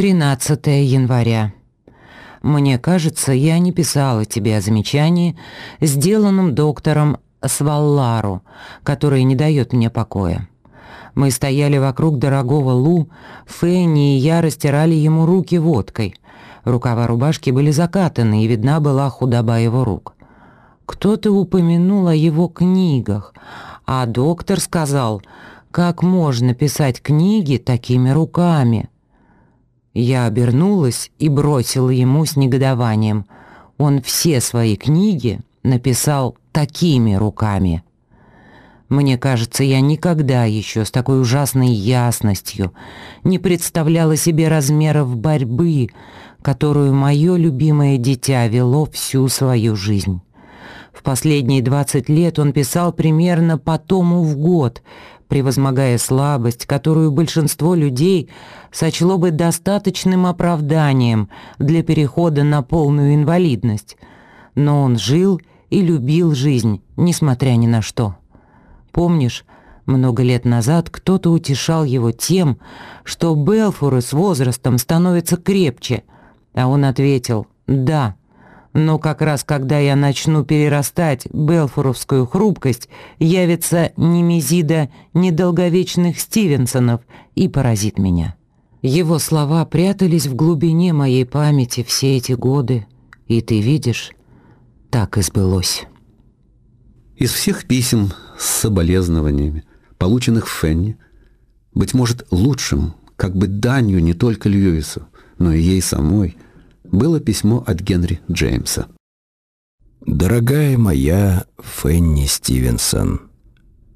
13 января. Мне кажется, я не писала тебе о замечании, сделанном доктором Сваллару, которое не дает мне покоя. Мы стояли вокруг дорогого Лу, Фенни и я растирали ему руки водкой. Рукава рубашки были закатаны, и видна была худоба его рук. Кто-то упомянул о его книгах, а доктор сказал, как можно писать книги такими руками. Я обернулась и бросила ему с негодованием. Он все свои книги написал такими руками. Мне кажется, я никогда еще с такой ужасной ясностью не представляла себе размеров борьбы, которую мое любимое дитя вело всю свою жизнь. В последние 20 лет он писал примерно по тому в год, превозмогая слабость, которую большинство людей сочло бы достаточным оправданием для перехода на полную инвалидность. Но он жил и любил жизнь, несмотря ни на что. Помнишь, много лет назад кто-то утешал его тем, что Белфуры с возрастом становятся крепче, а он ответил «Да». Но как раз когда я начну перерастать белфуровскую хрупкость, явится немезида недолговечных Стивенсонов и поразит меня. Его слова прятались в глубине моей памяти все эти годы, и ты видишь, так и сбылось. Из всех писем с соболезнованиями, полученных в Фенни, быть может, лучшим, как бы данью не только Льюису, но и ей самой, было письмо от Генри Джеймса. «Дорогая моя Фенни Стивенсон,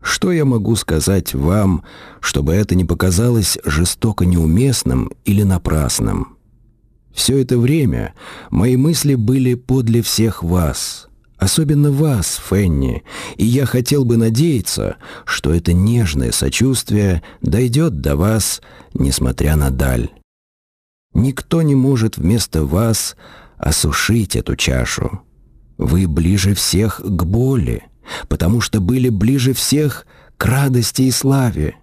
что я могу сказать вам, чтобы это не показалось жестоко неуместным или напрасным? Все это время мои мысли были подле всех вас» Особенно вас, Фенни, и я хотел бы надеяться, что это нежное сочувствие дойдет до вас, несмотря на даль. Никто не может вместо вас осушить эту чашу. Вы ближе всех к боли, потому что были ближе всех к радости и славе.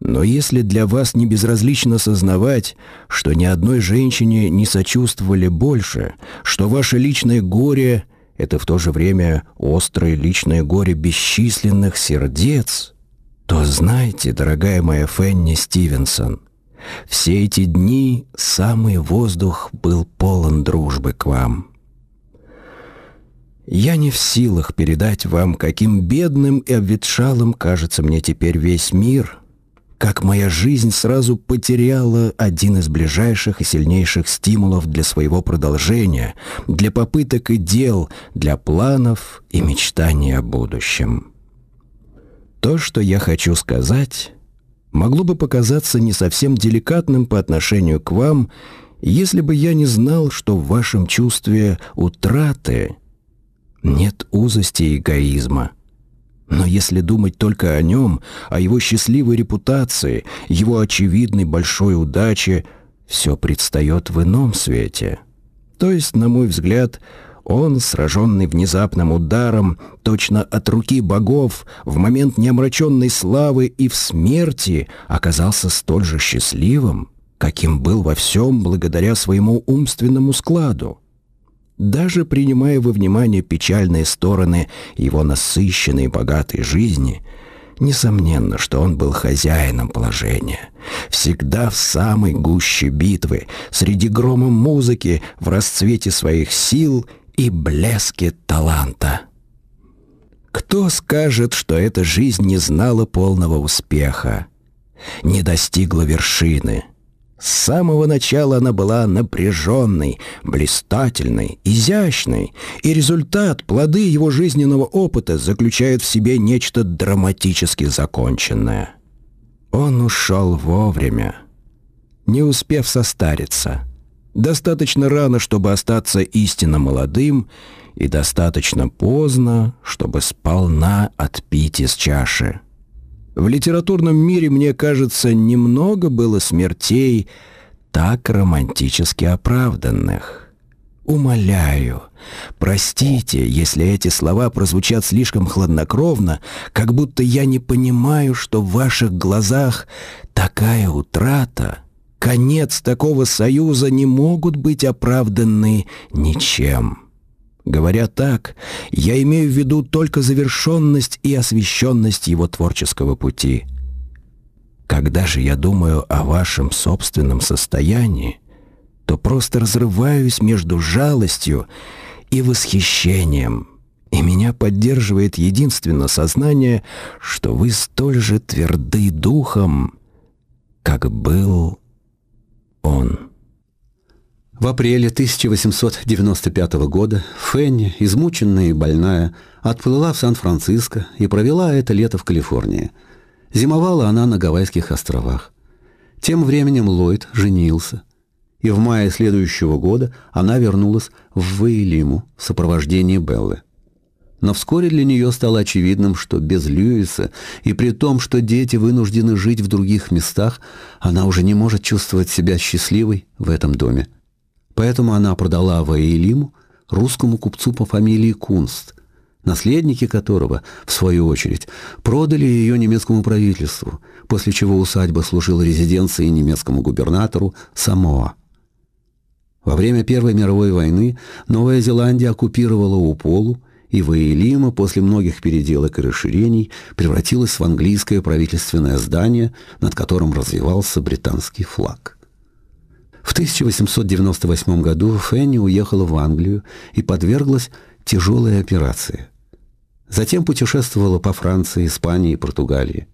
Но если для вас не безразлично сознавать, что ни одной женщине не сочувствовали больше, что ваше личное горе это в то же время острое личное горе бесчисленных сердец, то знайте, дорогая моя Фенни Стивенсон, все эти дни самый воздух был полон дружбы к вам. Я не в силах передать вам, каким бедным и обветшалым кажется мне теперь весь мир — как моя жизнь сразу потеряла один из ближайших и сильнейших стимулов для своего продолжения, для попыток и дел, для планов и мечтаний о будущем. То, что я хочу сказать, могло бы показаться не совсем деликатным по отношению к вам, если бы я не знал, что в вашем чувстве утраты нет узости эгоизма — но если думать только о нем, о его счастливой репутации, его очевидной большой удаче, все предстает в ином свете. То есть, на мой взгляд, он, сраженный внезапным ударом, точно от руки богов, в момент неомраченной славы и в смерти, оказался столь же счастливым, каким был во всем благодаря своему умственному складу. Даже принимая во внимание печальные стороны его насыщенной и богатой жизни, несомненно, что он был хозяином положения. Всегда в самой гуще битвы, среди грома музыки, в расцвете своих сил и блеске таланта. Кто скажет, что эта жизнь не знала полного успеха, не достигла вершины — с самого начала она была напряженной, блистательной, изящной, и результат, плоды его жизненного опыта заключают в себе нечто драматически законченное. Он ушел вовремя, не успев состариться. Достаточно рано, чтобы остаться истинно молодым, и достаточно поздно, чтобы сполна отпить из чаши. В литературном мире, мне кажется, немного было смертей, так романтически оправданных. Умоляю, простите, если эти слова прозвучат слишком хладнокровно, как будто я не понимаю, что в ваших глазах такая утрата, конец такого союза не могут быть оправданы ничем. Говоря так, я имею в виду только завершенность и освященность его творческого пути. Когда же я думаю о вашем собственном состоянии, то просто разрываюсь между жалостью и восхищением, и меня поддерживает единственно сознание, что вы столь же тверды духом, как был. Апреле 1895 года Фенни, измученная и больная, отплыла в Сан-Франциско и провела это лето в Калифорнии. Зимовала она на Гавайских островах. Тем временем Ллойд женился, и в мае следующего года она вернулась в Ваилиму в сопровождении Беллы. Но вскоре для нее стало очевидным, что без Льюиса, и при том, что дети вынуждены жить в других местах, она уже не может чувствовать себя счастливой в этом доме. Поэтому она продала Ваилиму русскому купцу по фамилии Кунст, наследники которого, в свою очередь, продали ее немецкому правительству, после чего усадьба служила резиденцией немецкому губернатору Самоа. Во время Первой мировой войны Новая Зеландия оккупировала Уполу, и Ваилима после многих переделок и расширений превратилась в английское правительственное здание, над которым развивался британский флаг. В 1898 году Фенни уехала в Англию и подверглась тяжелой операции. Затем путешествовала по Франции, Испании и Португалии.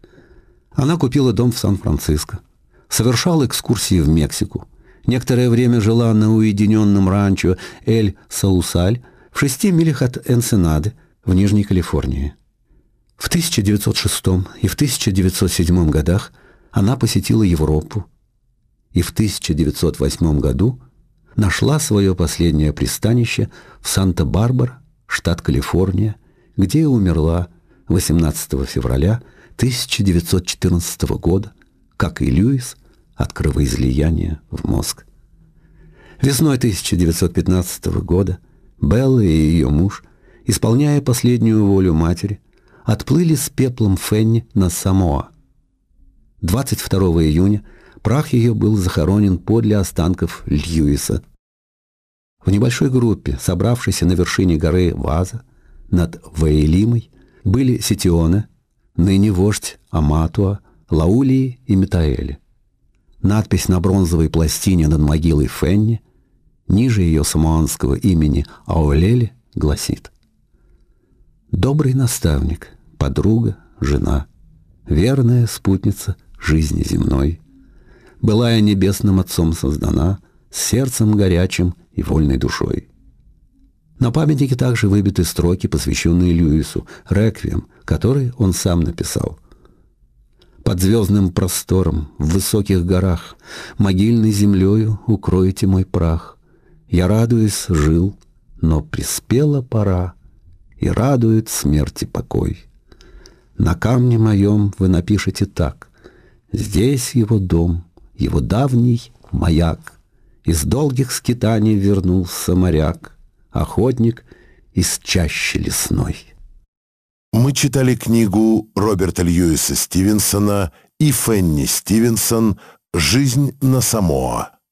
Она купила дом в Сан-Франциско, совершала экскурсии в Мексику, некоторое время жила на уединенном ранчо Эль-Саусаль в шести милях от Энсенады в Нижней Калифорнии. В 1906 и в 1907 годах она посетила Европу и в 1908 году нашла свое последнее пристанище в Санта-Барбара, штат Калифорния, где и умерла 18 февраля 1914 года, как и Льюис, от кровоизлияния в мозг. Весной 1915 года Белла и ее муж, исполняя последнюю волю матери, отплыли с пеплом Фенни на Самоа. 22 июня прах ее был захоронен подле останков Льюиса. В небольшой группе, собравшейся на вершине горы Ваза, над Ваэлимой, были Ситионе, ныне вождь Аматуа, Лаулии и Метаэли. Надпись на бронзовой пластине над могилой Фенни ниже ее самоанского имени Аулели, гласит «Добрый наставник, подруга, жена, верная спутница жизни земной, была я небесным отцом создана, с сердцем горячим и вольной душой». На памятнике также выбиты строки, посвященные Льюису, реквием, который он сам написал. «Под звездным простором, в высоких горах, могильной землею укроете мой прах, я, радуясь, жил, но приспела пора, И радует смерти покой. На камне моем вы напишете так. Здесь его дом, его давний маяк. Из долгих скитаний вернулся моряк, Охотник из чащи лесной. Мы читали книгу Роберта Льюиса Стивенсона и Фенни Стивенсон «Жизнь на Самоа».